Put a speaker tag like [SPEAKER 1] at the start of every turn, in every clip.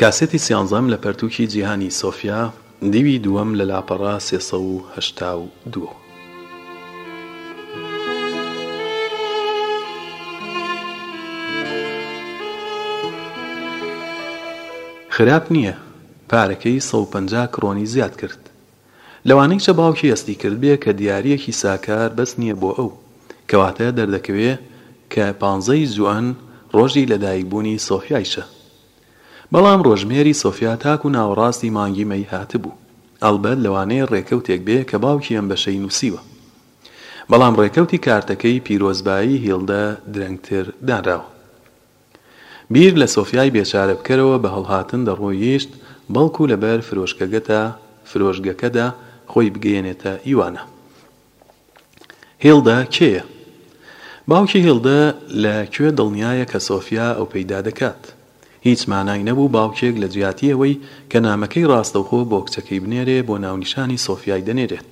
[SPEAKER 1] کاسێتی سیانزەم لە پەرتووکی جیهانی سۆفیا، دیوی دووەم لە لاپەڕە سێ سەد و هەشتا و دوو. خراپ نییە، پارەکەی سەد و پەنجا کرۆنی زیاد کرد. لەوانەی چە باوکی هەستی کردبێ کە دیارییەکی ساکار بەس نییە بۆ ئەو. کەواتە دەردەکەوێ کە پانزەی جوئەن ڕۆژی لەدایکبوونی سۆفیایشە. بەڵام ڕۆژمێری سۆفیا تاکو ناوەڕاستی مانگی مەی هاتبوو. ئەڵبەت لەوانەیە ڕێکەوتێک بێ کە باوکی ئەم بەشەی نووسیوە. بەڵام ڕێکەوتی کارتەکەی پیرۆزبایی هیلدە درەنگتر دانراوە. بیر لە سۆفیای بێچارە بکەرەوە بە هەڵهاتن دەڕۆیشت بەڵکو لەبەر فرۆشکەگەتا فرۆشگەکەدا خۆی بگەیەنێتە ئیوانا. هیڵدا کێیە؟ باوکی هیڵدا لە کوێ دڵنیایە کە سۆفیا ئەو پەیدا دەکات؟ هیچ مانای نەبوو باوکێک لە جیاتی ئەوەی کە نامەکەی ڕاستەوخۆ بۆ کچەکەی بنێرێ بۆ ناونیشانی سۆفیای دەنێرێت.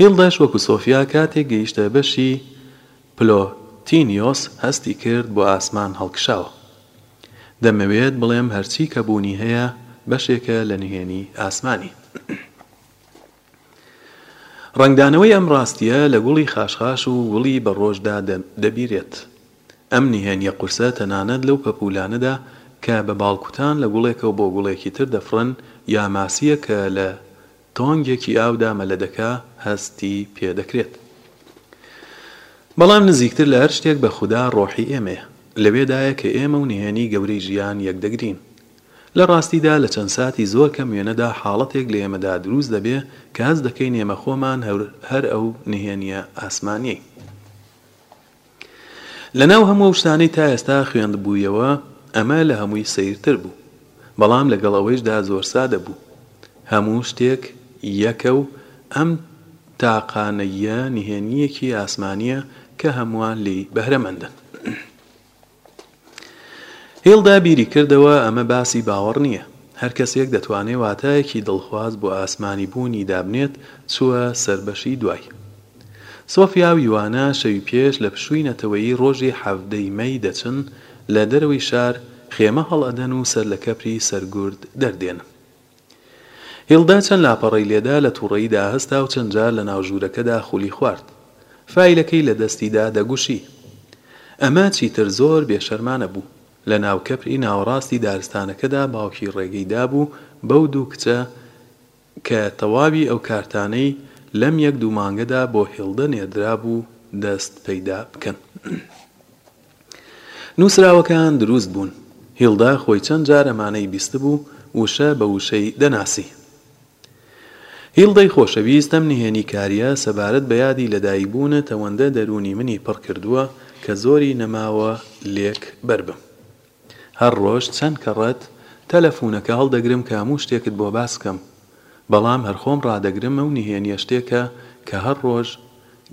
[SPEAKER 1] هیڵداش وەکو سۆفیا کاتێک گەیشتە بەشی پلۆتینیۆس هەستی کرد بۆ ئاسمان هەڵکشاوە. دەمەوێت بڵێم هەرچی کە بوونی هەیە بەشێکە لە نهێنی ئاسمانی. ڕەنگدانەوەی ئەم ڕاستییە لە گوڵی خاشخاش و گوڵی بەڕۆژدا دەبیرێت. ئەم نهێنییە قورسە تەنانەت لەو پەپوولانەدا کە بە باڵکوتان لە گوڵێکەوە بۆ گوڵێکی تر دەفڕن یا ماسییە کە لە تۆنگێکی ئاودا مەلە دەکا هەستی پێ دەکرێت. بەڵام نزیکتر لە هەر شتێک بە خودا ڕۆحی ئێمەیە. لەوێدایە کە ئێمە و نهێنی گەورەی ژیان یەک دەگرین. لە ڕاستیدا لە چەند ساتی زۆر کەم وێنەدا حاڵەتێک لە ئێمەدا دروست دەبێ کە هەست دەکەین ئێمە خۆمان هەر ئەو نهێنییە ئاسمانیەین. لە ناو هەموو ئەو شتانەی تا ئێستا خوێندبوویەوە ئەمە لە هەمووی سەیرتر بوو. بەڵام لەگەڵ ئەوەیشدا زۆر سادە بوو. هەموو شتێک یەکە و ئەم تاقانەییە نهێنییەکی ئاسمانییە کە هەمووان لێی بەهرەمەندن. هیڵدا بیری کردەوە، ئەمە باسی باوەڕ نییە. هەر کەسێک دەتوانێت واتایەکی دڵخواز بۆ ئاسمانی بوونی دابنێت، چووە سەر بەشی دوای. سۆفیا و یوانا شەوی پێش لە پشووی نەتەوەیی ڕۆژی حەڤدە ی مەی دەچن، لە دەرەوەی شار خێمە هەڵئەدەن و سەر لە کەپری سەرگورد دەردێنن. هیڵدا چەند لاپەڕەی لێدا، لە تووڕەیی داهەستا و چەند جار لە ناو ژوورەکەدا خولی خوارد. فایلەکەی لە دەستی دا، دەگوشی. ئەمە چیتر زۆر بێ شەرمانە بوو. لە ناو کەپری ناوەڕاستی دارستانەکەدا باوکی ڕێگەی دابوو بەو دوو کچە کە تەواوی ئەو کارتانەی لەم یەک دوو مانگەدا بۆ هیڵدە نێردرابوو دەست پەیدا بکەن. نووسراوەکان درووست بوون. هیڵدا خۆی چەند جار ئەمانەی بیستبوو، وشە بە وشەی دەناسی. هیڵدای خۆشەویست، ئەم نهێنی کارییە سەبارەت بە یادی لەدایکبوونت ئەوەندە دەروونی منی پڕ کردووە کە زۆری نەماوە لێک بەر بم. هەر ڕۆژ چەند کەڕەت تەلەفوونەکە هەڵدەگرم کە هەموو شتێکت بۆ باس بکەم، بەڵام هەر خۆم ڕادەگرم ئەو نهێنییە شتێکە کە هەر ڕۆژ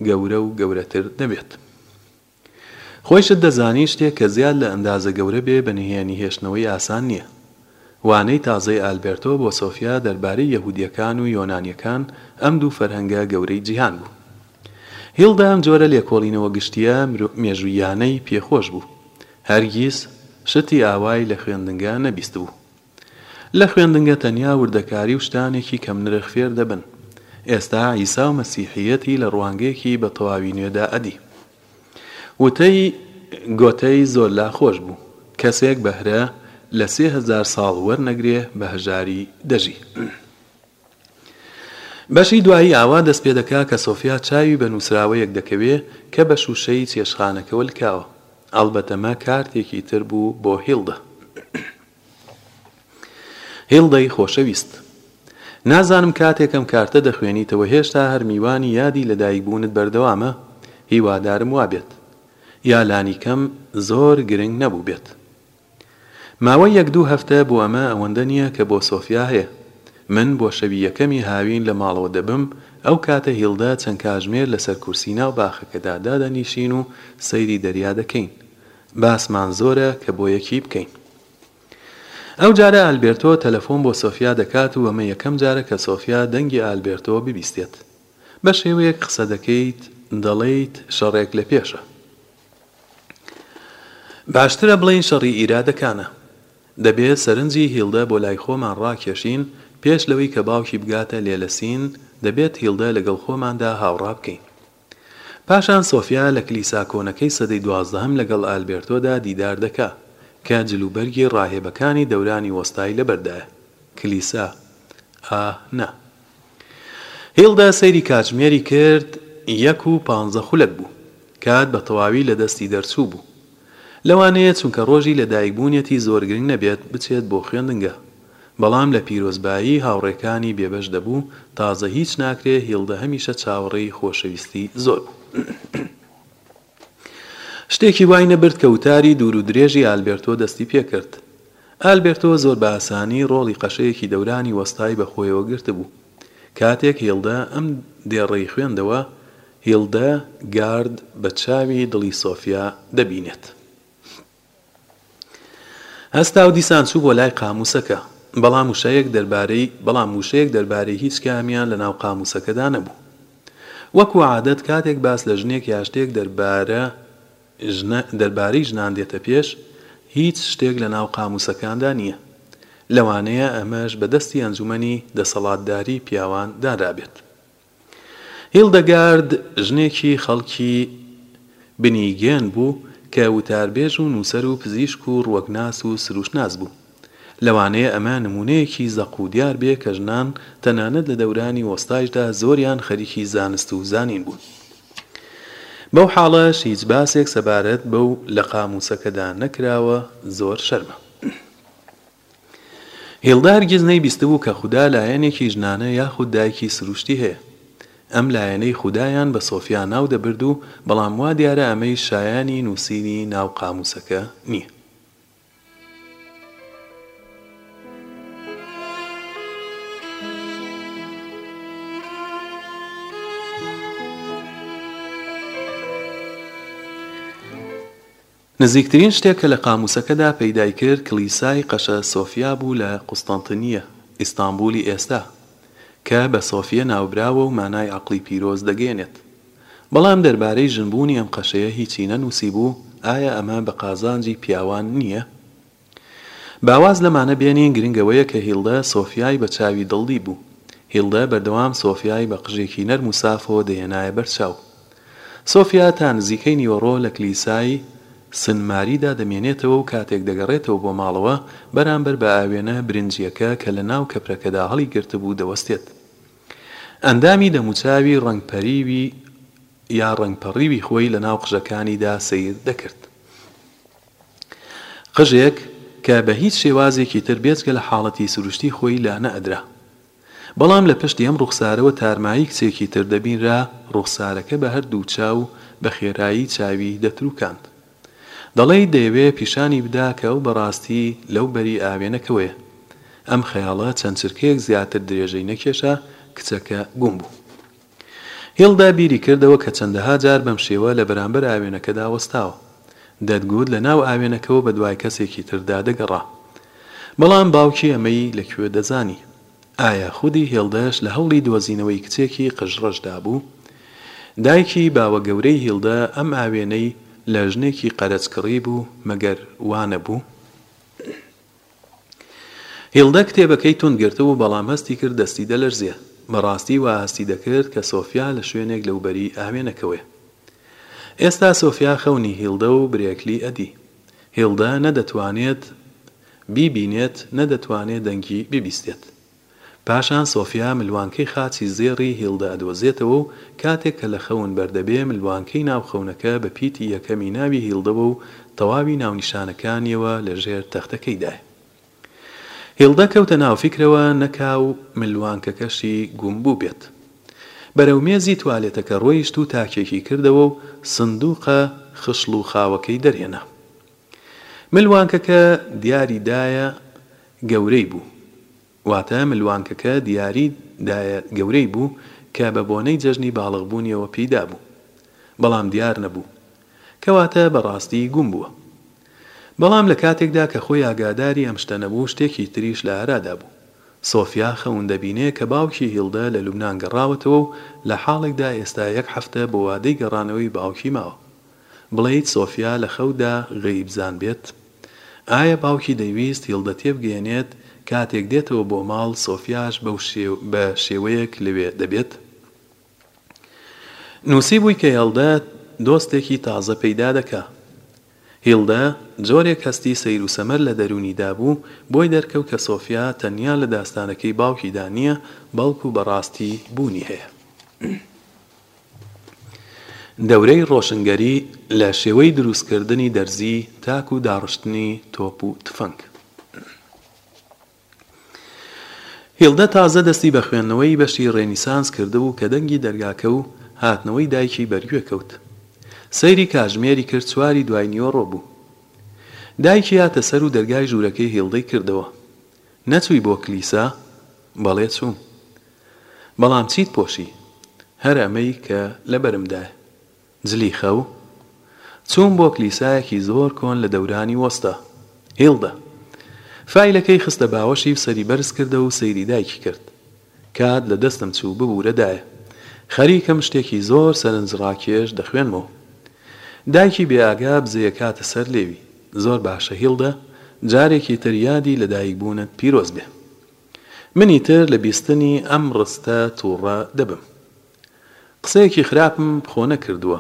[SPEAKER 1] گەورە و گەورەتر دەبێت. خۆیشت دەزانی شتێک کە زیاد لە ئەندازە گەورە بێ بە نهێنی هێشتنەوەی ئاسان نییە. وانەی تازەی ئالبێرتۆ بۆ سۆفیا دەربارەی یەهودییەکان و یۆنانییەکان ئەم دوو فەرهەنگە گەورەی جیهان بوو. هیلدا ئەم جۆرە لێکۆڵینەوە گشتییە مێژووییانەی پێ خۆش بوو. هەرگیز شتی ئاوای لە خوێندنگە نەبیستبوو. لە خوێندنگە تەنیا وردەکاری و شتانێکی کەم نرخ فێر دەبن. ئێستا عیسا و مەسیحییەتی لە ڕوانگەیەکی بە تەواوی نوێدا ئەدی. وتەی گۆتەی زۆرلا خۆش بوو، کەسێک بەهرە لە سێ هەزار ساڵ وەرنەگرێ بە هەژاری دەژی. بەشی دوایی ئاوا دەست پێ دەکا کە سۆفیا چاوی بە نووسراوەیەک دەکەوێ کە بە شووشەی چێشتخانەکەوە لکاوە. ئەڵبەت ئەمە کارتێکی تر بوو بۆ هیڵدە. هیڵدەی خۆشەویست. نازانم کاتێک ئەم کارتە دەخوێنیتەوە هێشتا هەر میوانی یادی لەدایکبوونت بەردەوامە؟ هیوادارم وابێت. یا لانیکەم زۆر گرنگ نەبووبێت. ماوەی یەک دوو هەفتە بۆ ئەمە ئەوەندە نییە کە بۆ سۆفیا هەیە. من بۆ شەوی یەکەمی هاوین لە ماڵەوە دەبم، ئەو کاتە هیڵدە چەند کاژمێر لەسەر کورسی ناو باخەکەدا دادەنیشین و سەیری دەریا دەکەین. باسمان زۆرە کە بۆیەکی بکەین. ئەو جارە ئالبێرتۆ تەلەفۆن بۆ سۆفیا دەکات و ئەمە یەکەم جارە کە سۆفیا دەنگی ئالبێرتۆ ببیستێت. بە شێوەیەک قسە دەکەیت دەڵێیت شەڕێک لە پێشە. باشترە بڵێین شەڕی ئیرادەکانە. دەبێت سەرنجی هیلدە بۆ لای خۆمان ڕاکێشین، پێش لەوەی کە باوکی بگاتە لێلەسین، دەبێت هیلدە لەگەڵ خۆماندا هاوڕا بکەین. پاشان سۆفیا لە کلیسا کۆنەکەی سەدەی دوازدەهەم لەگەڵ ئالبێرتۆدا دیدار دەکا کە جلوبەرگی ڕاهێبەکانی دەورانی وەستای لەبەردایە. کلیسا، ئا، نا. هیڵدا سەیری کاتژمێری کرد، یەک و پانزە خولەک بوو. کات بە تەواوی لە دەستی دەرچوو بوو. لەوانەیە چونکە ڕۆژی لە دایک بوونیەتی زۆر گرنگ نەبێت بچێت بۆ خوێندنگە بەڵام لە پیرۆزبایی هاوڕێکانی بێبەش دەبوو تازە هیچ ناکرێ هیڵدە هەمیشە چاوەڕێی خۆشەویستی زۆر بوو شتێکی وای نەبرد کە وتاری دوور و درێژی ئالبێرتۆ دەستی پێ کرد ئالبێرتۆ زۆر بە ئاسانی ڕۆڵی قەشەیەکی دەورانی وەستای بە خۆیەوە گرتبوو کاتێک هیڵدە ئەم دێڕەی خوێندەوە هیلدە گارد بە چاوی دڵی سۆفیا دەبینێت. هەستا و دیسان چوو بۆ لای قامووسەکە. بەڵام وشەیەک دەربارەی بەڵام وشەیەک دەربارەی هیچ کامیان لە ناو قامووسەکەدا نەبوو. وەکوو عادەت کاتێک باس لە ژنێک یا شتێک دەربارە ژنە دەربارەی ژنان دێتە پێش، هیچ شتێک لە ناو قامووسەکاندا نییە. لەوانەیە ئەمەش بە دەستی ئەنجوومەنی دەسەڵاتداری پیاوان دانرابێت. هیلدەگارد ژنێکی خەڵکی بنیگێن بوو کە وتاربێژ و نووسەر و پزیشک و ڕوەکناس و سروشتناس بوو. لەوانەیە ئەمە نموونەیەکی زەق و دیار بێ کە ژنان تەنانەت لە دەورانی وەستایشدا زۆریان خەریکی زانست و زانین بوون. بەو حاڵەش هیچ باسێک سەبارەت بەو لە قامووسەکەدا نەکراوە زۆر شەرمە. هیڵدا هەرگیز نەیبیستبوو کە خودا لایەنێکی ژنانە یاخود دایکی سروشتی هەیە. ئەم لایەنەی خودایان بە سۆفیا ناو دەبرد و بەڵام وا دیارە ئەمەیش شایانی نووسینی ناو قامووسەکە نییە. نزیکترین شتێک کە لە قامووسەکەدا پەیدای کرد کڵیسای قەشە سۆفیا بوو لە قوستەنتنیە، ئیستانبوولی ئێستا، کە بە سۆفیە ناوبراوە و مانای عەقڵی پیرۆز دەگەیەنێت. بەڵام دەربارەی ژنبوونی ئەم قەشەیە هیچی نەنووسیبوو، ئایا ئەمە بە قازانجی پیاوان نییە؟ با واز لەمانە بێنین، گرنگ ئەوەیە کە هیلدە سۆفیای بە چاوی دڵ دیبوو. هیلدە بەردەوام سۆفیای بە قژێکی نەرم و سافەوە دەهێنایە بەر چاو. سۆفیا تا نزیکەی نیوەڕۆ لە کلیسای سن ماریدا دەمێنێتەوە و کاتێک دەگەڕێتەوە بۆ ماڵەوە، بەرامبەر بە ئاوێنە برنجییەکە کە لە ناو کەپرەکەدا هەڵیگرتبوو دەوەستێت. ئەندامی دەموچاوی ڕەنگپەریوی یا ڕەنگپەڕیوی خۆی لە ناو قژەکانیدا سەیر دەکرد. قژێک کە بە هیچ شێوازێکی تر بێجگە لە حاڵەتی سروشتی خۆی لا نەئەدرا. بەڵام لە پشتی ئەم ڕوخسارەوە تارمایی کچێکی تر دەبینرا، ڕوخسارەکە بە هەر دوو چاو بە خێرایی چاوی دەتروکاند. دەڵێیت دەیەوێ پیشانی بدا کە ئەو بە ڕاستی لەو بەری ئاوێنەکەوەیە. ئەم خەیاڵە چەند چرکەیەک زیاتر درێژەی نەکێشا، کچەکە گوم بوو. هیڵدا بیری کردەوە کە چەندەها جار بەم شێوە لە بەرامبەر ئاوێنەکەدا وەستاوە. دەتگوت لە ناو ئاوێنەکەوە بە دوای کەسێکی تردا دەگەڕا. بەڵام باوکی ئەمەی لە کوێ دەزانی؟ ئایا خودی هیڵدەش لە هەوڵی دۆزینەوەی کچێکی قژڕەشدا بوو؟ دایکی باوەگەورەی هیڵدە ئەم ئاوێنەی لە ژنێکی قەرەج کڕیبوو، مەگەر وا نەبوو؟ هیلدە کتێبەکەی توند گرتبوو، بەڵام هەستی کرد دەستی دەلەرزێ. بە ڕاستی وا هەستی دەکرد کە سۆفیا لە شوێنێک لەوبەری ئاوێنەکەوەیە. ئێستا سۆفیا خەونی هیلدە و برێکلی ئەدی. هیلدە نە دەتوانێت بیبینێت، نە دەتوانێ دەنگی ببیستێت. پاشان سۆفیا ملوانکەی خاچی زێڕی هیڵدا دۆزێتەوە و کاتێک کە لە خەون بەردەبێ ملوانکەی ناو خەونەکە بە پیتی یەکەمی ناوی هیڵدەوە و تەواوی ناونیشانەکانیەوە لە ژێر تەختەکەیدایە. هیڵدە کەوتە ناو فیکرەوە نەکاو ملوانکەکەشی گوم بووبێت. بەرەو مێزی توالێتەکە ڕۆیشت و تاکێکی کردەوە و سندووقە خشڵ و خاوەکەی دەرهێنا. ملوانکەکە دیاری دایە گەورەی بوو، واتە ملوانکەکە دیاری دایە گەورەی بوو کە بە بۆنەی جەژنی باڵغ بوونیەوە پێی دابوو، بەڵام دیار نەبوو، کەواتە بە ڕاستی گوم بووە. بەڵام لە کاتێکدا کە خۆی ئاگاداری ئەم شتە نەبوو شتێکی تریش لە ئارادا بوو. سۆفیا خەون دەبینێ کە باوکی هیلدە لە لوبنان گەڕاوەتەوە و لە حاڵێکدا ئێستا یەک هەفتە بۆ وادەی گەڕانەوەی باوکی ماوە. بڵێیت سۆفیا لە خەودا غەیب زان بێت؟ ئایا باوکی دەیویست یڵدە تێبگەیەنێت کاتێک دێتەوە بۆ ماڵ سۆفیاش بەو شێو بە شێوەیەک لەوێ دەبێت؟ نوسیبووی کە یڵدە دۆستێکی تازە پەیدا دەکا. هیڵدە جۆرێک هەستی سەیر و سەمەر لە دەروونیدا بوو بۆی دەرکەوت کە سۆفیا تەنیا لە داستانەکەی باوکیدا نیە بەڵکو بە ڕاستی بوونی هەیە. دەورەی ڕۆشنگەری لە شێوەی دروستکردنی دەرزی تاک و داڕشتنی تۆپ و تفەنگ. هیلدە تازە دەستی بە خوێندنەوەی بەشی ڕێنیسانس کردبوو کە دەنگی دەرگاکە و هاتنەوەی دایکی بەرگوێ کەوت. سەیری کاژمێری کرد چواری دوای نیوەڕۆ بوو. دایکی هاتە سەر و دەرگای ژوورەکەی هیلدەی کردەوە. نەچووی بۆ کلیسا؟ بەڵێ چووم. بەڵام چیت پۆشی؟ هەر ئەمەی کە لەبەرمدایە. جلی خەو؟ چووم بۆ کلیسایەکی زۆر کۆن لە دەورانی وەستا. هیڵدا. فایلەکەی خستە باوەشی و سەری بەرز کردەوە و سەیری دایکی کرد. کات لە دەستم چوو، ببوورە دایە. خەریکم شتێکی زۆر سەرنجڕاکێش دەخوێنمەوە. دایکی بێ ئاگا بزەیە کاتە سەر لێوی. زۆر باشە هیڵدا، جارێکی تر یادی لەدایکبوونت پیرۆز بێ. من ئیتر لە بیستنی ئەم ڕستە توڕە دەبم. قسەیەکی خراپم خۆ نەکردووە.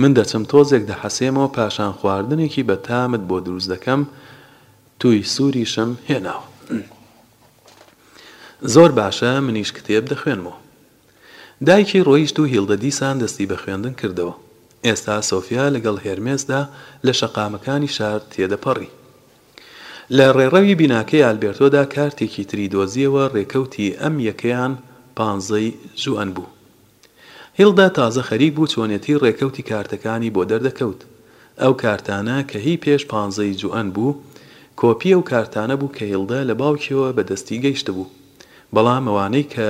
[SPEAKER 1] من دەچم تۆزێک دەحەسێمەوە پاشان خواردنێکی بە تامت بۆ دروست دەکەم تووی سووریشم هێناوە. زۆر باشە منیش کتێب دەخوێنمەوە. دایکی ڕۆیشت و هیلدە دیسان دەستی بە خوێندن کردەوە. ئێستا سۆفیا لەگەڵ هێرمێسدا لە شەقامەکانی شار تێدەپەڕی. لە ڕێڕەوی بیناکەی ئالبێرتۆدا کارتێکی تری دۆزییەوە، ڕێکەوتی ئەم یەکەیان پانزەی جوئەن بوو. هیلدا تازە خەریک بوو چۆنێتی ڕێکەوتی کارتەکانی بۆ دەردەکەوت. ئەو کارتانە کە هی پێش پانزەی جوئەن بوو، کۆپی ئەو کارتانە بوو کە هیلدا لە باوکیەوە بە دەستی گەیشتبوو. بەڵام ئەوانەی کە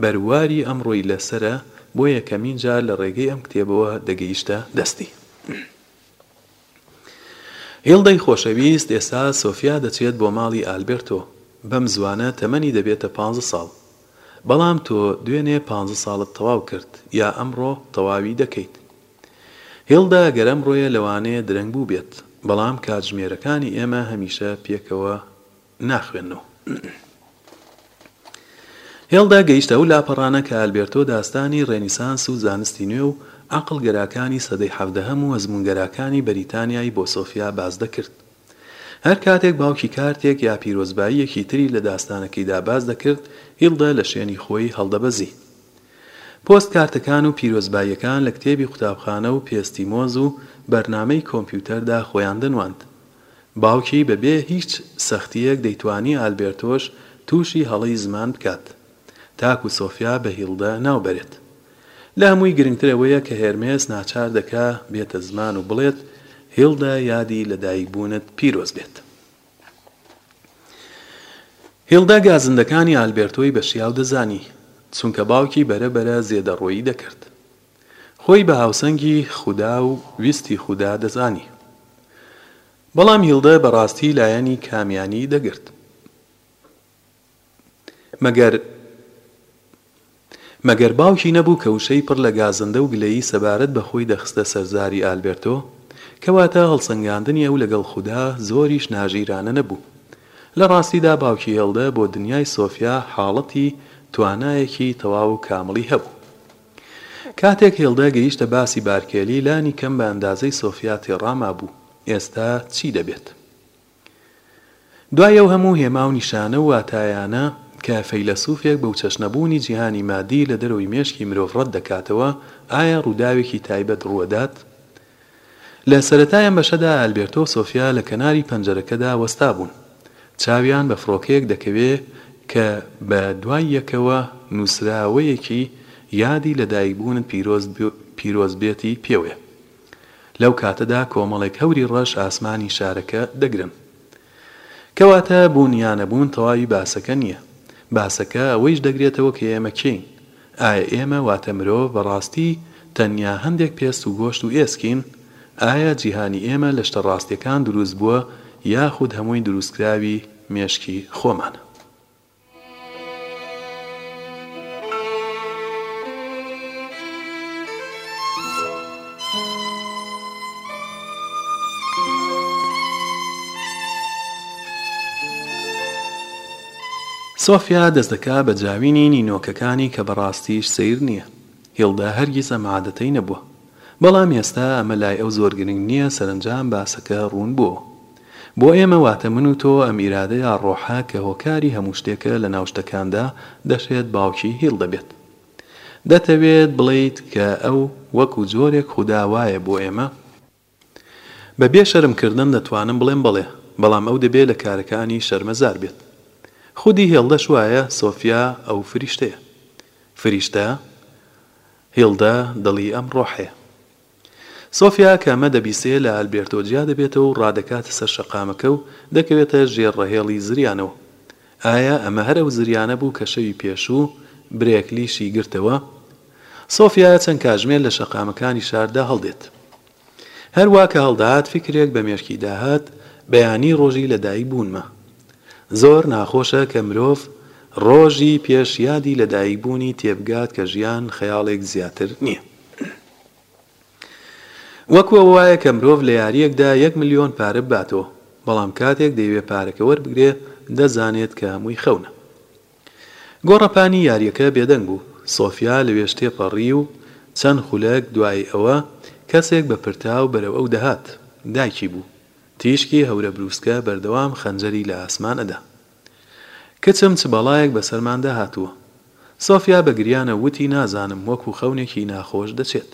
[SPEAKER 1] بەرواری ئەمڕۆی لە سەرە بۆ یەکەمین جار لە ڕێگەی ئەم کتێبەوە دەگەیشتە دەستی. هیڵدەی خۆشەویست، ئێستا سۆفیا دەچێت بۆ ماڵی ئالبێرتۆ، بەم زووانە تەمەنی دەبێتە پانزە ساڵ. بەڵام تۆ دوێنێ پانزە ساڵت تەواو کرد، یا ئەمڕۆ تەواوی دەکەیت؟ هیڵدا، گەر ئەمڕۆیە لەوانەیە درەنگ بووبێت، بەڵام کاتژمێرەکانی ئێمە هەمیشە پێکەوە. ناخوێن و هێڵدا گەیشتە ئەو لاپەڕانە کە ئالبێرتۆ داستانی ڕێنیسانس و زانستی نوێ و عەقڵ گەراکانی سەدەی حەڤدەهەم و ئەزموون گەراکانی بەریتانیای بۆ سۆفیا باس دەکرد هەر کاتێک باوکی کارتێک یا پیرۆزباییەکی تری لە داستانەکەیدا باس دەکرد هیڵدا لە شوێنی خۆی هەڵدەبەزی پۆست کارتەکان و پیرۆزباییەکان لە کتێبی قوتابخانە و پێستی مۆز و بەرنامەی کۆمپیوتەردا خۆیان دەنواند باوکی بە بێ هیچ سەختییەک دەیتوانی ئالبێرتۆش تووشی هەڵەی زمان بکات تاکو سۆفیا بە هیڵدە ناو بەرێت. لە هەمووی گرنگتر ئەوەیە کە هێرمێس ناچار دەکا بێتە زمان و بڵێت، هیڵدە یادی لە دایک بوونت پیرۆز بێت. هیڵدە گازندەکانی ئالبێرتۆی بە شیاو دەزانی، چونکە باوکی بەرە بەرە زێدەڕۆیی دەکرد. خۆی بە هاوسەنگی خودا و ویستی خودا دەزانی. بەڵام هیلدە بە ڕاستی لایەنی کامیانی دەگرت؟ مەگەر مەگەر باوکی نەبوو کە وشەی پڕ لە گازندە و گلەیی سەبارەت بە خۆی دەخستە سەر زاری ئالبێرتۆ؟ کەواتە هەڵسەنگاندنی ئەو لەگەڵ خودا زۆریش ناژیرانە نەبوو. لە ڕاستیدا باوکی هیلدە بۆ دنیای سۆفیا حاڵەتی توانایەکی تەواو کامڵی هەبوو. کاتێک هێڵدە گەیشتە باسی بارکێلی لانی کەم بە ئەندازەی سۆفیا تێڕامابوو ئێستا چی دەبێت. دوای ئەو هەموو هێما و نیشانە و واتایانە کە فەیلەسوفێک بەوچەشنە بوونی جیهانی مادی لە دەرەوەی مێشکی مرۆڤ ڕەت دەکاتەوە، ئایا ڕووداوێکی تایبەت ڕووەدات؟ لە سەرەتای ئەم بەشەدا ئەلبێرتۆ و سۆفیا لە کەناری پەنجەرەکەدا وەستابوون. چاویان بە فڕۆکەیەک دەکەوێ کە بە دوای یەکەوە نووسراوەیەکی یادی لەدایکبوونت پیرۆزبێتی پێوەیە. لەو کاتەدا کۆمەڵێک هەوری ڕەش ئاسمانی شارەکە دەگرن. کەواتە بوون یا نەبوون تەواوی باسەکە نییە. باسەکە ئەوەیش دەگرێتەوە کە ئێمە کێین؟ ئایا ئێمە واتە مرۆڤ بە ڕاستی تەنیا هەندێک پێست و گۆشت و ئێسکین؟ ئایا جیهانی ئێمە لە شتە ڕاستیەکان دروست بووە یاخود هەمووی دروستکراوی مێشکی خۆمانە؟ سۆفیا دەست دەکا بە جاوینی نینۆکەکانی کە بەڕاستیش سەیر نییە. هیڵدا هەرگیز ئەم عادەتەی نەبووە. بەڵام ئێستا ئەمە لای ئەو زۆر گرنگ نییە سەرەنجام باسەکە ڕوون بووەوە. بۆ ئێمە واتە من و تۆ ئەم ئیرادە یا ڕۆحە کە هۆکاری هەموو شتێکە لەناو شتەکاندا دەشێت باوکی هیڵدا بێت. دەتەوێت بڵێیت کە ئەو وەکو جۆرێک خودا وایە بۆ ئێمە؟ بە بێ شەرم کردن دەتوانم بڵێم بەڵێ، بەڵام ئەو دەبێ لە کارەکانی شەرمەزار بێت. خودی هێڵدەش وایە سۆفیا ئەو فریشتەیە. فریشتە؟ هیڵدە دڵی ئەم ڕۆحەیە. سۆفیا کە ئەمە دەبیسێ لە ئالبێرتۆ جیا دەبێتەوە و ڕادەکاتە سەر شەقامەکە و دەکەوێتە ژێر ڕەهێڵی زریانەوە. ئایا ئەمە هەر ئەو زریانە بوو کە شەوی پێشوو برێکلیشی گرتەوە؟ سۆفیا چەند کاژمێر لە شەقامەکانی شاردا هەڵدێت. هەر وا کە هەڵدەهات فیکرێک بە مێشکیدا هات، بەیانی ڕۆژی لە دایک بوونمە. زۆر ناخۆشە کە مرۆڤ ڕۆژی پێش یادی لە دایک بوونی تێبگات کە ژیان خەیاڵێک زیاتر نییە. وەکو ئەوە وایە کە مرۆڤ لە یارییەکدا یەک ملیۆن پارە بباتەوە، بەڵام کاتێک دەیەوێ پارەکە وەربگرێ دەزانێت کە هەمووی خەونە. گۆڕەپانی یارییەکە بێدەنگ بوو، سۆفیا لەوێش تێپەڕی و چەند خولەک دوای ئەوە کەسێک بە پرتاو بەرەو ئەو دەهات، دایکی بوو، تیشکی هەورە برووسکە بەردەوام خەنجەری لە ئاسمان ئەدا. کچم چ بەڵایەک بەسەرماندا هاتووە؟ سۆفیا بە گریانە وتی نازانم وەکو خەونێکی ناخۆش دەچێت.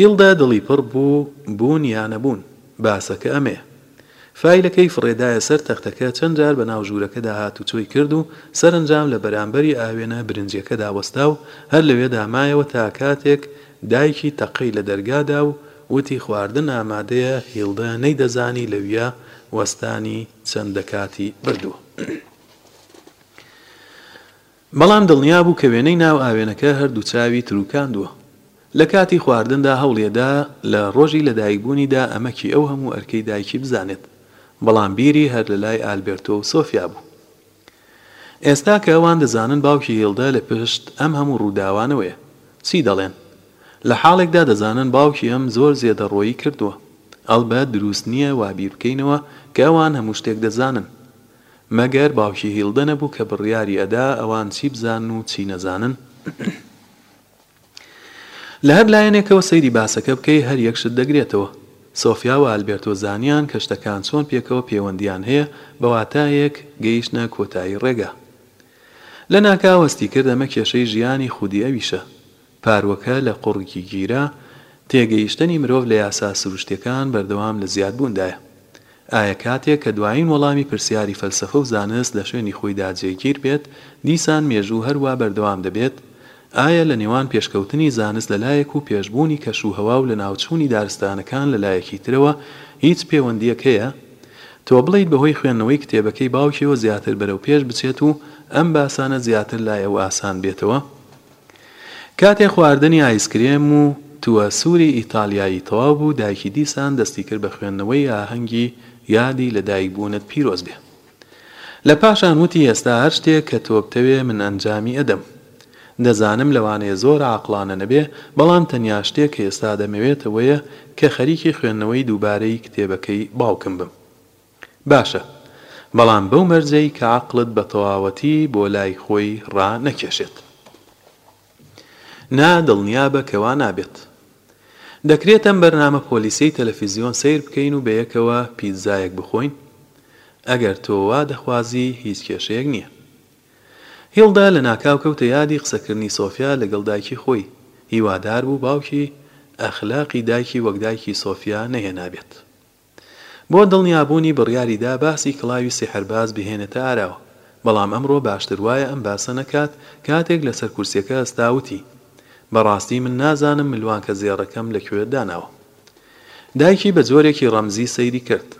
[SPEAKER 1] هیڵدا دڵی پڕ بوو بوون یا نەبوون. باسەکە ئەمەیە. فایلەکەی فڕێدایە سەر تەختەکە چەند جار بە ناو ژوورەکەدا هاتوچۆی کرد و سەرەنجام لە بەرامبەری ئاوێنە برنجیەکەدا وەستا و هەر لەوێدا مایەوە تا کاتێک دایکی تەقەی لە دەرگا دا و وتی خواردن ئامادەیە هیڵدا نەیدەزانی لەویا وەستانی چەندە کاتی بردووە. بەڵام دڵنیا بوو کە وێنەی ناو ئاوێنەکە هەر دوو چاوی تروکاندووە. لە کاتی خواردندا هەوڵی دا لە ڕۆژی لەدایکبوونیدا ئەمەکی ئەو هەموو ئەرکەی دایکی بزانێت، بەڵام بیری هەر لە لای ئالبێرتۆ و سۆفیا بوو. ئێستا کە ئەوان دەزانن باوکی هیلدا لە پشت ئەم هەموو ڕووداوانەوەیە، چی دەڵێن؟ لە حاڵێکدا دەزانن باوکی ئەم زۆر زێدەڕۆیی کردووە. ئەڵبەت دروست نییە وا بیر بکەینەوە کە ئەوان هەموو شتێک دەزانن. مەگەر باوکی هیلدە نەبوو کە بڕیاری ئەدا ئەوان چی بزانن و چی نەزانن؟ لە هەر لایەنێکەوە سەیری باسەکە بکەی هەر یەک شت دەگرێتەوە. سۆفیا و ئالبێرتۆ زانیان کە شتەکان چۆن پێکەوە پێوەندییان هەیە، بە واتایەک گەیشتنە کۆتایی ڕێگا. لە ناکاو هەستی کرد ئەمە کێشەی ژیانی خودی ئەویشە. پارووەکە لە قوڕگی گیرا، تێگەیشتنی مرۆڤ لە یاسا سروشتییەکان بەردەوام لە زیادبووندایە. ئایا کاتێک کە دوایین وەڵامی پرسیاری فەلسەفە و زانست لە شوێنی خۆیدا جێگیر بێت، دیسان مێژوو هەر وا بەردەوام دەبێت؟ ئایا لە نێوان پێشکەوتنی زانست لە لایەک و پێشبوونی کەشوهەوا و لەناوچوونی دارستانەکان لە لایەکی ترەوە هیچ پێوەندییەک هەیە؟ تۆ بڵێیت بەهۆی خوێندنەوەی کتێبەکەی باوکیەوە زیاتر بەرەوپێش بچێت و ئەم باسانە زیاتر لای ئەو ئاسان بێتەوە؟ کاتی خواردنی ئایسکرێم و تووە سووری ئیتالیایی تەواو بوو، دایکی دیسان دەستی کرد بە خوێندنەوەی ئاهەنگی یادی لەدایکبوونت پیرۆز بێ. لە پاشان وتی ئێستا هەر شتێک کە تۆ بتەوێ من ئەنجامی ئەدەم. دەزانم لەوانەیە زۆر عاقڵانە نەبێ، بەڵام تەنیا شتێک کە ئێستا دەمەوێت ئەوەیە کە خەریکی خوێندنەوەی دووبارەی کتێبەکەی باوکم بم. باشە بەڵام بەو مەرجەی کە عەقڵت بە تەواوەتی بۆ لای خۆی ڕا نەکێشێت. نا دڵنیابە کە وا نابێت. دەکرێت ئەم بەرنامە پۆلیسیەی تەلەفیزیۆن سەیر بکەین و بەیەکەوە پیتزایەک بخۆین؟ ئەگەر تۆ وا دەخوازی هیچ کێشەیەک نییە. هیڵدا لە ناکاو کەوتە یادی قسەکردنی سۆفیا لەگەڵ دایکی خۆی، هیوادار بوو باوکی ئەخلاقی دایکی وەک دایکی سۆفیا نەهێنابێت. بۆ دڵنیابوونی بڕیاری دا باسی کڵاوی سیحرباز بهێنێتە ئاراوە، بەڵام ئەمڕۆ باشتر وایە ئەم باسە نەکات، کاتێک لەسەر کورسیەکە هەستا وتی، بەڕاستی من نازانم ملوانکە زێڕەکەم لە کوێ داناوە. دایکی بە جۆرێکی ڕەمزی سەیری کرد.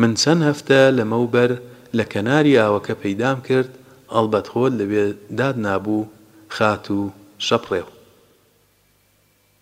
[SPEAKER 1] من چەند هەفتە لەمەو بەر لە کەناری ئاوەکە پەیدام کرد، ئەڵبەت خۆت لەوێ دات نابوو خاتوو شەپڕێو.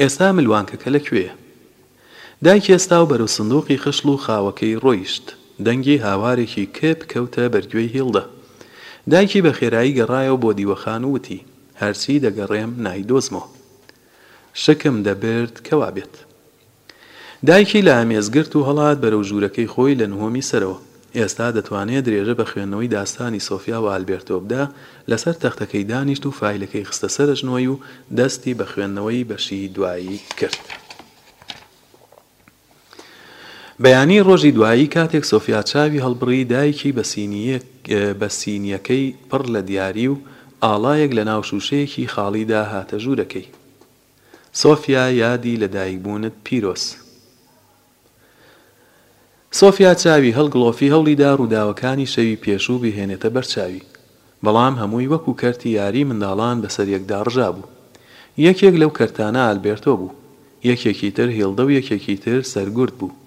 [SPEAKER 1] ئێستا ملوانکەکە لە کوێیە؟ دایک هێستا و بەرەو سندووقی خشڵ و خاوەکەی ڕۆیشت. دەنگی هاوارێکی کپ کەوتە بەر گوێی هیڵدا. دایکی بە خێرایی گەڕایەوە بۆ دیوەخان و وتی، هەرچی دەگەڕێم نایدۆزمەوە. شکم دەبرد کەوا بێت. دایکی لە ئامێز گرت و هەڵات بەرەو ژوورەکەی خۆی لە نهۆمی سەرەوە. ئێستا دەتوانێ درێژە بە خوێندنەوەی داستانی سۆفیا و ئالبێرتۆ بدا، لەسەر تەختەکەی دانیشت و فایلەکەی خستە سەر ئەژنۆی و دەستی بە خوێندنەوەی بەشی دوایی کرد. بەیانی ڕۆژی دوایی کاتێک سۆفیا چاوی هەڵبڕی دایکی بە سینییەک بە سینیەکەی پڕ لە دیاری و ئاڵایەک لە ناو شووشەیەکی خاڵیدا هاتە ژوورەکەی. سۆفیا یادی لە دایک بوونت پیرۆز. سۆفیا چاوی هەڵگڵۆفی هەوڵیدا ڕووداوەکانی شەوی پێشوو بهێنێتە بەرچاوی بەڵام هەمووی وەکو کەرتی یاری منداڵان بەسەر یەکدا ڕژابوو یەکێک لەو کەرتانە ئالبێرتۆ بوو یەکێکی تر هیڵدە و یەکێکی تر سەرگورد بوو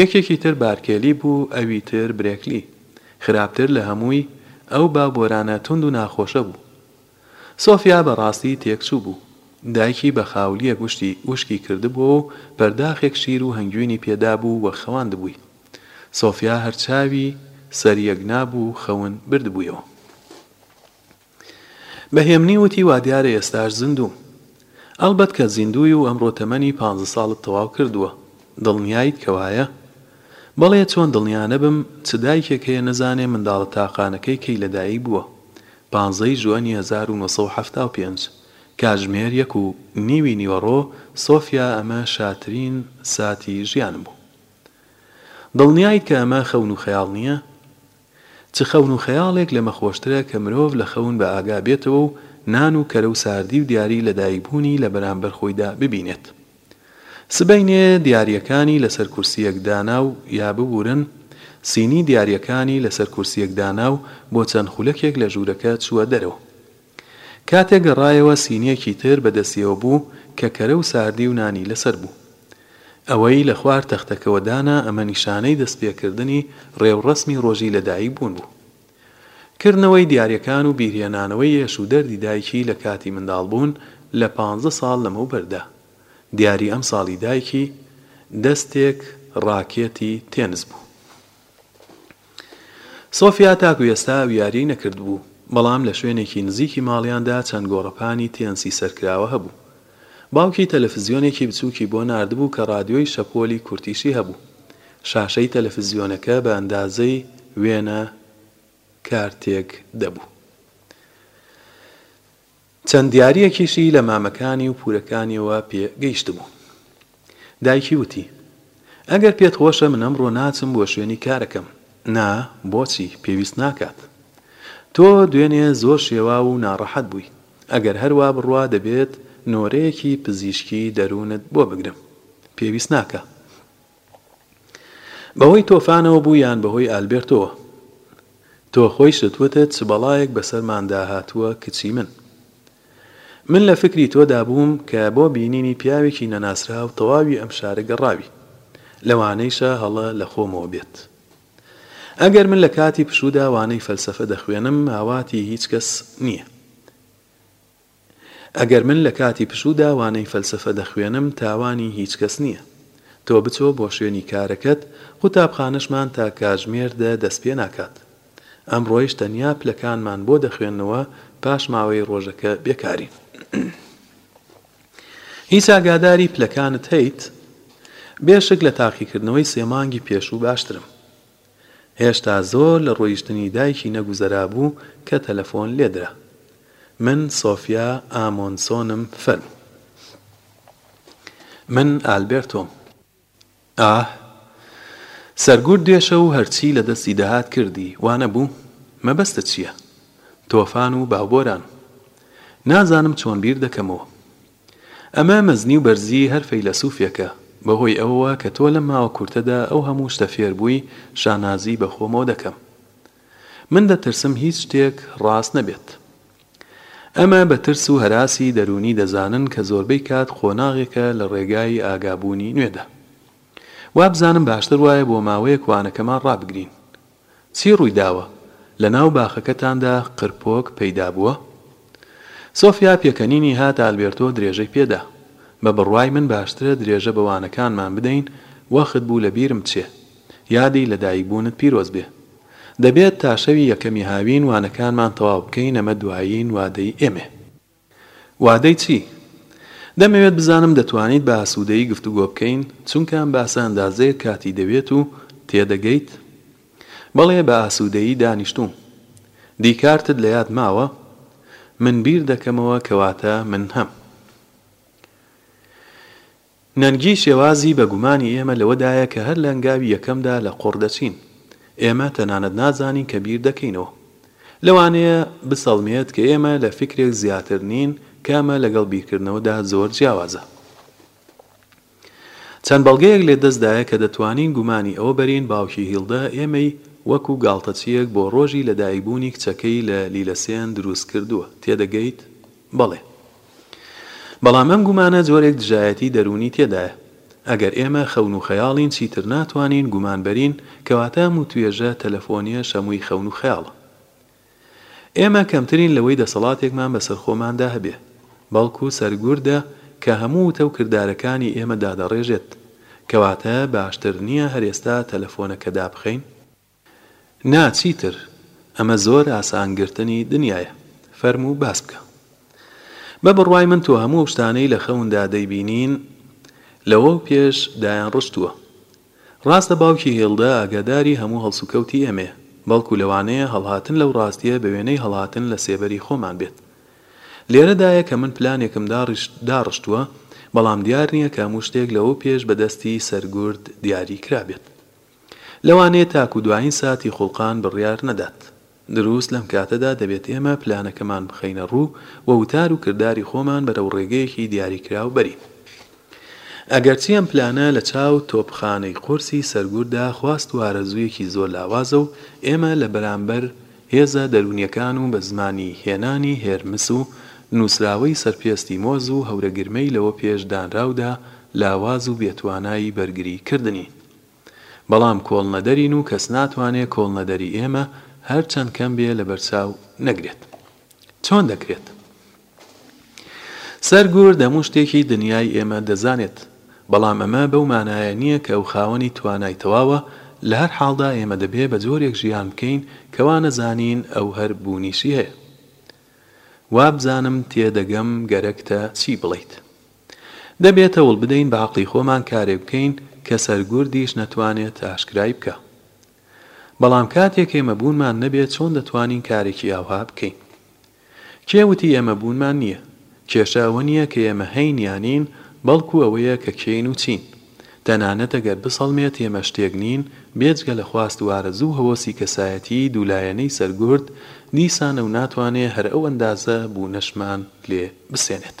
[SPEAKER 1] یەکێکی تر بارکێلی بوو ئەوی تر برێکلی خراپتر لە هەمووی ئەو بابۆرانە توند و ناخۆشە بوو سۆفیا بە ڕاستی تێکچوو بوو. دایکی بە خاولییەک وشتی وشکی کردبووەوە و پەرداخێک شیر و هەنگوینی پێ دابوو و خەواندبووی. سۆفیا هەر چاوی سەر یەک نابوو و خەون بردبوویەوە. بە هێمنی وتی وادیارە ئێستاش زیندووم. ئەڵبەت کە زیندووی و ئەمڕۆ تەمەنی پانزە ساڵت تەواو کردووە دڵنیایت کەوایە؟ بەڵێ چۆن دڵنیا نەبم چ دایکێک هەیە نەزانێ منداڵە تاقانەکەی کەی لەدایک بووە پانزە ی ژوئەنی هەزار و نۆ سەد و حەفتا و پێنج کاتژمێر یەک و نیوی نیوەڕۆ سۆفیا ئەمە شاترین ساتی ژیانم بوو دڵنیایت کە ئەمە خەون و خەیاڵ نییە؟ چ خەون و خەیاڵێک لەمە خۆشترە کە مرۆڤ لە خەون بە ئاگا بێتەوە و نان و کەرە و ساردی و دیاری لەدایکبوونی لە بەرامبەر خۆیدا ببینێت. سبەینێ دیارییەکانی لەسەر کورسییەک دانا و یا ببورن، سینی دیارییەکانی لەسەر کورسییەک دانا و بۆ چەند خولەکێک لە ژوورەکە چووە دەرەوە. کاتێک گەڕایەوە سینیەکی تر بە دەستیەوە بوو کە کەرە و ساردی و نانی لەسەر بوو. ئەوەی لە خوار تەختەکەوە دانا ئەمە نیشانەی دەست پێ کردنی ڕێوڕەسمی ڕۆژی لە دایک بوون بوو. کردنەوەی دیاریەکان و بیرهێنانەوەی ئێش و دەردی دایکی لە کاتی منداڵ بوون لە پانزە ساڵ لەمەو بەر دا. دیاری ئەمساڵی دایکی دەستێک ڕاکێتی تێنس بوو. سۆفیا تاکو ئێستا ئەو یاریەی نەکردبوو، بەڵام لە شوێنێکی نزیکی ماڵیاندا چەند گۆڕەپانی تێنسی سەرکراوە هەبوو. باوکی تەلەفزیۆنێکی بچووکی بۆ ناردبوو کە ڕادیۆی شەپۆلی کورتیشی هەبوو. شاشەی تەلەفزیۆنەکە بە ئەندازەی وێنە کارتێک دەبوو. چەند دیارییەکیشی لە مامەکانی و پوورەکانییەوە پێ گەیشتبوو. دایکی وتی، ئەگەر پێت خۆشە من ئەمڕۆ ناچم بۆ شوێنی کارەکەم. نا، بۆچی، پێویست ناکات. تۆ دوێنێ زۆر شێواو و ناڕەحەت بووی. ئەگەر هەر وا بڕوا دەبێت نۆرەیەکی پزیشکی دەروونت بۆ بگرم. پێویست ناکا. بەهۆی تۆفانەوە بوو یان بەهۆی ئالبێرتۆوە؟ تۆ خۆیشت وتت چ بەڵایەک بەسەرماندا هاتووە کچی من. من لە فکری تۆدا بووم کە بۆ بینینی پیاوێکی نەناسراو تەواوی ئەم شارە گەڕاوی. لەوانەیشە هەڵە لە خۆمەوە بێت. ئەگەر من لە کاتی پشوودا وانەی فەلسەفە دەخوێنم ئاواتی هیچ کەس نییە. ئەگەر من لە کاتی پشوودا وانەی فەلسەفە دەخوێنم تاوانی هیچ کەس نییە. تۆ بچۆ بۆ شوێنی کارەکەت، قوتابخانەشمان تا کاژمێر دە دەست پێ ناکات. ئەمڕۆیش تەنیا پلەکانمان بۆ دەخوێننەوە پاش ماوەی ڕۆژەکە بێکارین. هیچ ئاگاداری پلەکانت هەیت؟ بێ شک لە تاقیکردنەوەی سێ مانگی پێشوو باشترم. هێشتا زۆر لە ڕۆیشتنی دایکی نەگوزەرابوو کە تەلەفۆن لێدرا. من سۆفیا ئامۆنسۆنم فەرموو. من ئالبێرتۆم. ئاه. سەرگورد دێشە و هەرچی لە دەستی دەهات کردی، وانەبوو؟ مەبەستت چییە؟ تۆفان و باوبۆران. نازانم چۆن بیر دەکەمەوە. ئەمە مەزنی و بەرزی هەر فەیلەسوفێکە، بەهۆی ئەوەوە کە تۆ لەم ماوە کورتەدا ئەو هەموو شتە فێربووی شانازی بە خۆمەوە دەکەم. من دەترسم هیچ شتێک ڕاست نەبێت. ئەمە بە ترس و هەراسی دەروونی دەزانن کە زۆربەی کات قۆناغێکە لە ڕێگای ئاگابوونی نوێدا. وابزانم باشتر وایە بۆ ماوەیەک وانەکەمان ڕابگرین. چی ڕوویداوە؟ لەناو باخەکەتاندا قرپۆک پەیدابووە؟ سۆفیا پێکەنینی هات ئالبێرتۆ درێژەی پێدا، بە بڕوای من باشترە درێژە بە وانەکانمان بدەین وەخت بوو لە بیرم بچێ یادی لەدایکبوونت پیرۆز بێ. دەبێت تا شەوی یەکەمی هاوین وانەکانمان تەواو بکەین ئەمە دوایین وادەی ئێمەیە. وادەی چی؟ دەمەوێت بزانم دەتوانیت بە ئاسوودەیی گفتوگۆ بکەین، چونکە ئەم باسە ئەندازەیەک کاتی دەوێت و تێدەگەیت؟ بەڵێ، بە ئاسوودەیی دانیشتووم. دیکارتت لە یاد ماوە؟ من بیر دەکەمەوە، کەواتە من هەم. نەنگی شێوازی بە گومانی ئێمە لەوەدایە کە هەر لە هەنگاوی یەکەمدا لە قۆڕ دەچین. ئێمە تەنانەت نازانین کە بیر دەکەینەوە. لەوانەیە بسەڵمێت کە ئێمە لە فیکرێک زیاتر نین، کە ئەمە لەگەڵ بیرکردنەوەدا زۆر جیاوازە. چەند بەڵگەیەک لە دەستدایە کە دەتوانین گومانی ئەوە بەرین باوکی هیلدە ئێمەی وەکو گاڵتەچییەک بۆ ڕۆژی لەدایکبوونی کچەکەی لە لیلەسێن دروست کردووە. تێدەگەیت؟ بەڵێ. بەڵام ئەم گومانە جۆرێک دژایەتی دەروونی تێدایە. ئەگەر ئێمە خەون و خەیاڵین چیتر ناتوانین گومان بەرین، کەواتە ئەم وتوێژە تەلەفۆنیەش هەمووی خەون و خەیاڵە. ئێمە کەمترین لەوەی دەسەڵاتێکمان بەسەر خۆماندا هەبێ، بەڵکو سەرگوردە کە هەموو وتە و کردارەکانی ئێمە دادەڕێژێت. کەواتە باشتر نییە هەر ئێستا تەلەفۆنەکە دابخەین؟ نا چیتر ئەمە زۆر ئاسان گرتنی دنیایە فەرموو باس بکە بە بڕوای من تۆ هەموو ئەو شتانەی لە خەوندا دەیبینین لەوەو پێش دایان ڕشتووە ڕاستە باوکی هیڵدا ئاگاداری هەموو هەڵسوکەوتی ئێمەیە بەڵکو لەوانەیە هەڵهاتن لەو ڕاستیە بە وێنەی هەڵهاتن لە سێبەری خۆمان بێت لێرەدایە کە من پلانێکم داڕشتووە بەڵام دیار نیە کە هەموو شتێک لەوەو پێش بە دەستی سەرگورد دیاری کرابێت. لەوانەیە تاکو دوایین ساتی خوڵقان بڕیار نەدات. دروست لەم کاتەدا دەبێت ئێمە پلانەکەمان بخەینە ڕوو و وتار و کرداری خۆمان بەرەو ڕێگەیەکی دیاریکراو بەرین. ئەگەرچی ئەم پلانە لە چاو تۆپخانەی قورسی سەرگوردا خواست و ئارەزوویەکی زۆر لاوازە و ئێمە لە بەرامبەر هێزە دەروونیەکان و بە زمانی هێنانی هێرمس و نووسراوەی سەر پێستی مۆز و هەورەگرمەی لەوە پێش دانراودا لاواز و بێتوانای بەرگری کردنین. بەڵام کۆڵنەدەرین و کەس ناتوانێت کۆڵنەدەری ئێمە هەرچەند کەم بێ لەبەرچاو نەگرێت. چۆن دەکرێت؟ سەر گورد هەموو شتێکی دنیای ئێمە دەزانێت، بەڵام ئەمە بەو مانایە نییە کە ئەو خاوەنی توانای تەواوە، لە هەر حاڵدا ئێمە دەبێ بە جۆرێک ژیان بکەین کە وانەزانین ئەو هەر بوونیشی هەیە. وابزانم تێدەگەم گەرەکتە چی بڵێیت. دەبێت هەوڵ بدەین بە عەقڵی خۆمان کارێک بکەین کە سەرگوردیش نەتوانێت ئاشکرای بکا. بەڵام کاتێک ئێمە بوونمان نەبێت چۆن دەتوانین کارێکی ئاوها بکەین؟ کێ وتی ئێمە بوونمان نییە؟ کێشە ئەوە نییە کە ئێمە هەین یا نین، بەڵکو ئەوەیە کە کێین و چین. تەنانەت ئەگەر بسەڵمێت ئێمە شتێک نین بێجگە لە خواست و ئارەزوو و هەوەسی کەسایەتیی دوولایەنەی سەرگورد، دیسان ئەو ناتوانێت هەر ئەو ئەندازە بوونەشمان لێ بسێنێت.